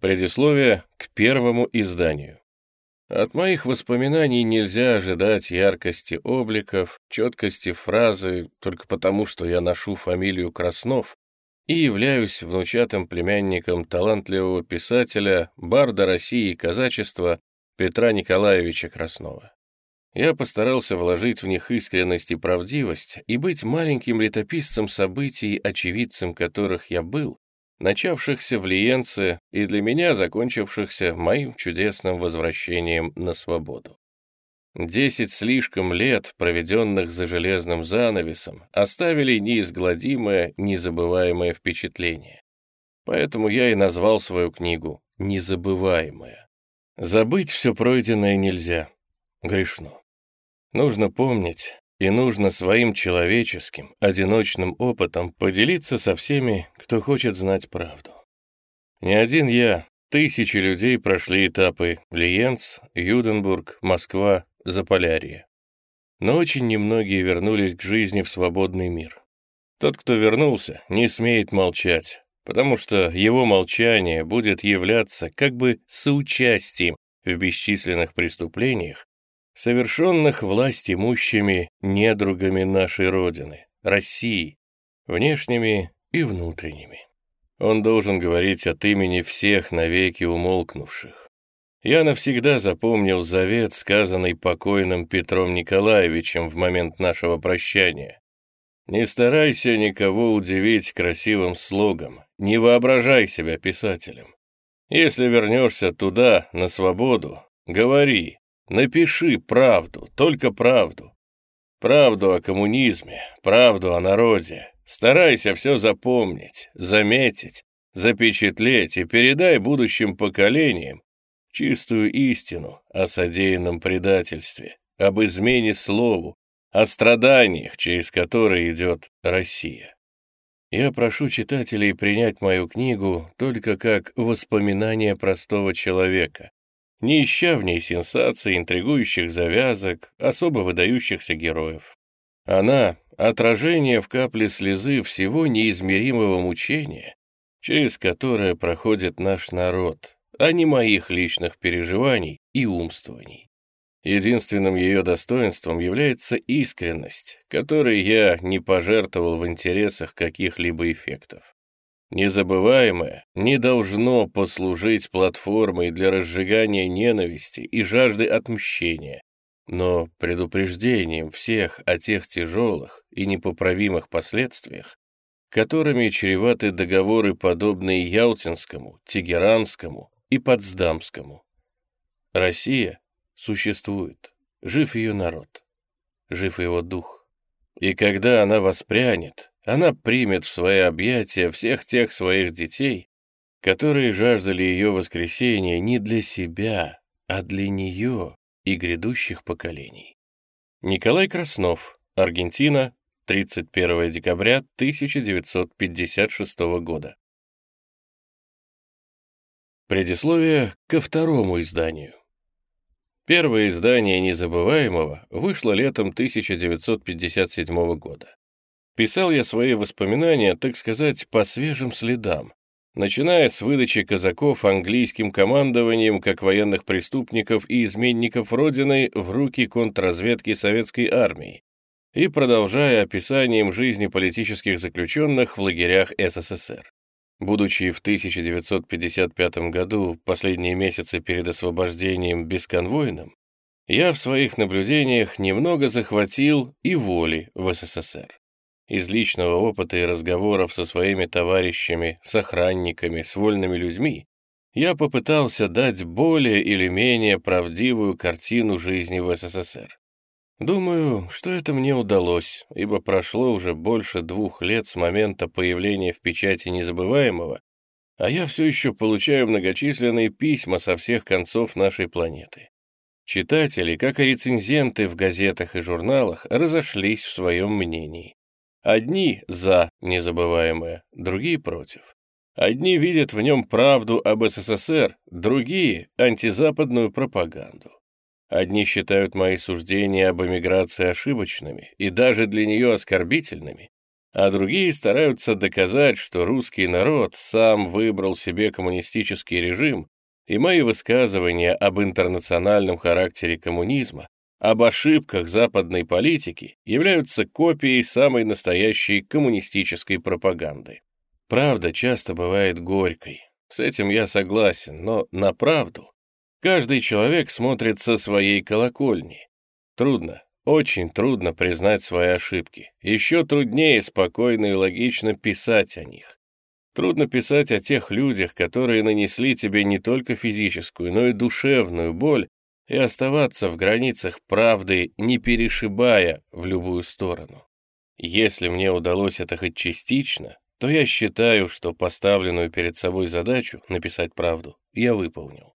Предисловие к первому изданию. От моих воспоминаний нельзя ожидать яркости обликов, четкости фразы, только потому, что я ношу фамилию Краснов и являюсь внучатым племянником талантливого писателя, барда России и казачества Петра Николаевича Краснова. Я постарался вложить в них искренность и правдивость и быть маленьким летописцем событий, очевидцем которых я был, начавшихся в Лиенце и для меня закончившихся моим чудесным возвращением на свободу. Десять слишком лет, проведенных за железным занавесом, оставили неизгладимое, незабываемое впечатление. Поэтому я и назвал свою книгу «Незабываемое». Забыть все пройденное нельзя. Грешно. Нужно помнить, и нужно своим человеческим, одиночным опытом поделиться со всеми, кто хочет знать правду. Не один я, тысячи людей прошли этапы Лиенц, Юденбург, Москва, Заполярье. Но очень немногие вернулись к жизни в свободный мир. Тот, кто вернулся, не смеет молчать, потому что его молчание будет являться как бы соучастием в бесчисленных преступлениях, совершенных власть имущими недругами нашей Родины, России, внешними и внутренними. Он должен говорить от имени всех навеки умолкнувших. Я навсегда запомнил завет, сказанный покойным Петром Николаевичем в момент нашего прощания. Не старайся никого удивить красивым слогом, не воображай себя писателем. Если вернешься туда, на свободу, говори, Напиши правду, только правду. Правду о коммунизме, правду о народе. Старайся все запомнить, заметить, запечатлеть и передай будущим поколениям чистую истину о содеянном предательстве, об измене слову, о страданиях, через которые идет Россия. Я прошу читателей принять мою книгу только как воспоминание простого человека, не ища в ней сенсаций, интригующих завязок, особо выдающихся героев. Она — отражение в капле слезы всего неизмеримого мучения, через которое проходит наш народ, а не моих личных переживаний и умствований. Единственным ее достоинством является искренность, которой я не пожертвовал в интересах каких-либо эффектов. Незабываемое не должно послужить платформой для разжигания ненависти и жажды отмщения, но предупреждением всех о тех тяжелых и непоправимых последствиях, которыми чреваты договоры, подобные Ялтинскому, Тегеранскому и Потсдамскому. Россия существует, жив ее народ, жив его дух. И когда она воспрянет, она примет в свои объятия всех тех своих детей, которые жаждали ее воскресения не для себя, а для нее и грядущих поколений. Николай Краснов, Аргентина, 31 декабря 1956 года. Предисловие ко второму изданию. Первое издание «Незабываемого» вышло летом 1957 года. Писал я свои воспоминания, так сказать, по свежим следам, начиная с выдачи казаков английским командованием как военных преступников и изменников Родины в руки контрразведки советской армии и продолжая описанием жизни политических заключенных в лагерях СССР. Будучи в 1955 году, последние месяцы перед освобождением бесконвойным, я в своих наблюдениях немного захватил и воли в СССР. Из личного опыта и разговоров со своими товарищами, с охранниками, с вольными людьми, я попытался дать более или менее правдивую картину жизни в СССР. Думаю, что это мне удалось, ибо прошло уже больше двух лет с момента появления в печати незабываемого, а я все еще получаю многочисленные письма со всех концов нашей планеты. Читатели, как и рецензенты в газетах и журналах, разошлись в своем мнении. Одни за незабываемое, другие против. Одни видят в нем правду об СССР, другие — антизападную пропаганду. Одни считают мои суждения об эмиграции ошибочными и даже для нее оскорбительными, а другие стараются доказать, что русский народ сам выбрал себе коммунистический режим, и мои высказывания об интернациональном характере коммунизма, об ошибках западной политики являются копией самой настоящей коммунистической пропаганды. Правда часто бывает горькой, с этим я согласен, но на правду каждый человек смотрит со своей колокольни. Трудно, очень трудно признать свои ошибки. Еще труднее спокойно и логично писать о них. Трудно писать о тех людях, которые нанесли тебе не только физическую, но и душевную боль, и оставаться в границах правды, не перешибая в любую сторону. Если мне удалось это хоть частично, то я считаю, что поставленную перед собой задачу написать правду я выполнил.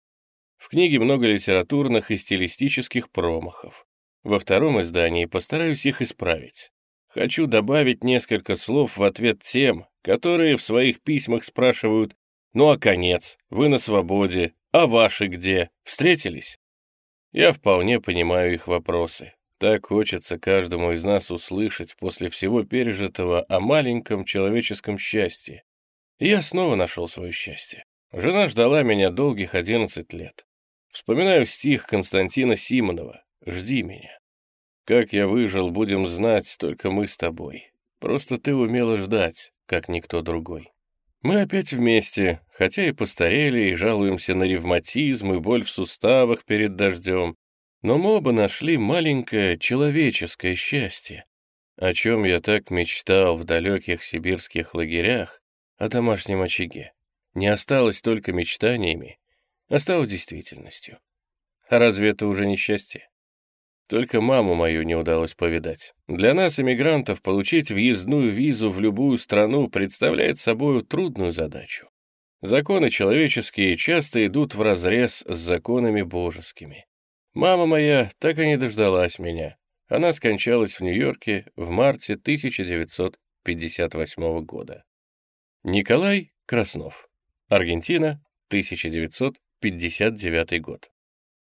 В книге много литературных и стилистических промахов. Во втором издании постараюсь их исправить. Хочу добавить несколько слов в ответ тем, которые в своих письмах спрашивают «Ну а конец? Вы на свободе? А ваши где? Встретились?» Я вполне понимаю их вопросы. Так хочется каждому из нас услышать после всего пережитого о маленьком человеческом счастье. Я снова нашел свое счастье. Жена ждала меня долгих одиннадцать лет. Вспоминаю стих Константина Симонова Жди меня. Как я выжил, будем знать только мы с тобой. Просто ты умела ждать, как никто другой. Мы опять вместе, хотя и постарели, и жалуемся на ревматизм и боль в суставах перед дождем, но мы оба нашли маленькое человеческое счастье, о чем я так мечтал в далеких сибирских лагерях, о домашнем очаге. Не осталось только мечтаниями, а стало действительностью. А разве это уже не счастье? Только маму мою не удалось повидать. Для нас, эмигрантов, получить въездную визу в любую страну представляет собой трудную задачу. Законы человеческие часто идут вразрез с законами божескими. Мама моя так и не дождалась меня. Она скончалась в Нью-Йорке в марте 1958 года. Николай Краснов. Аргентина, 1959 год.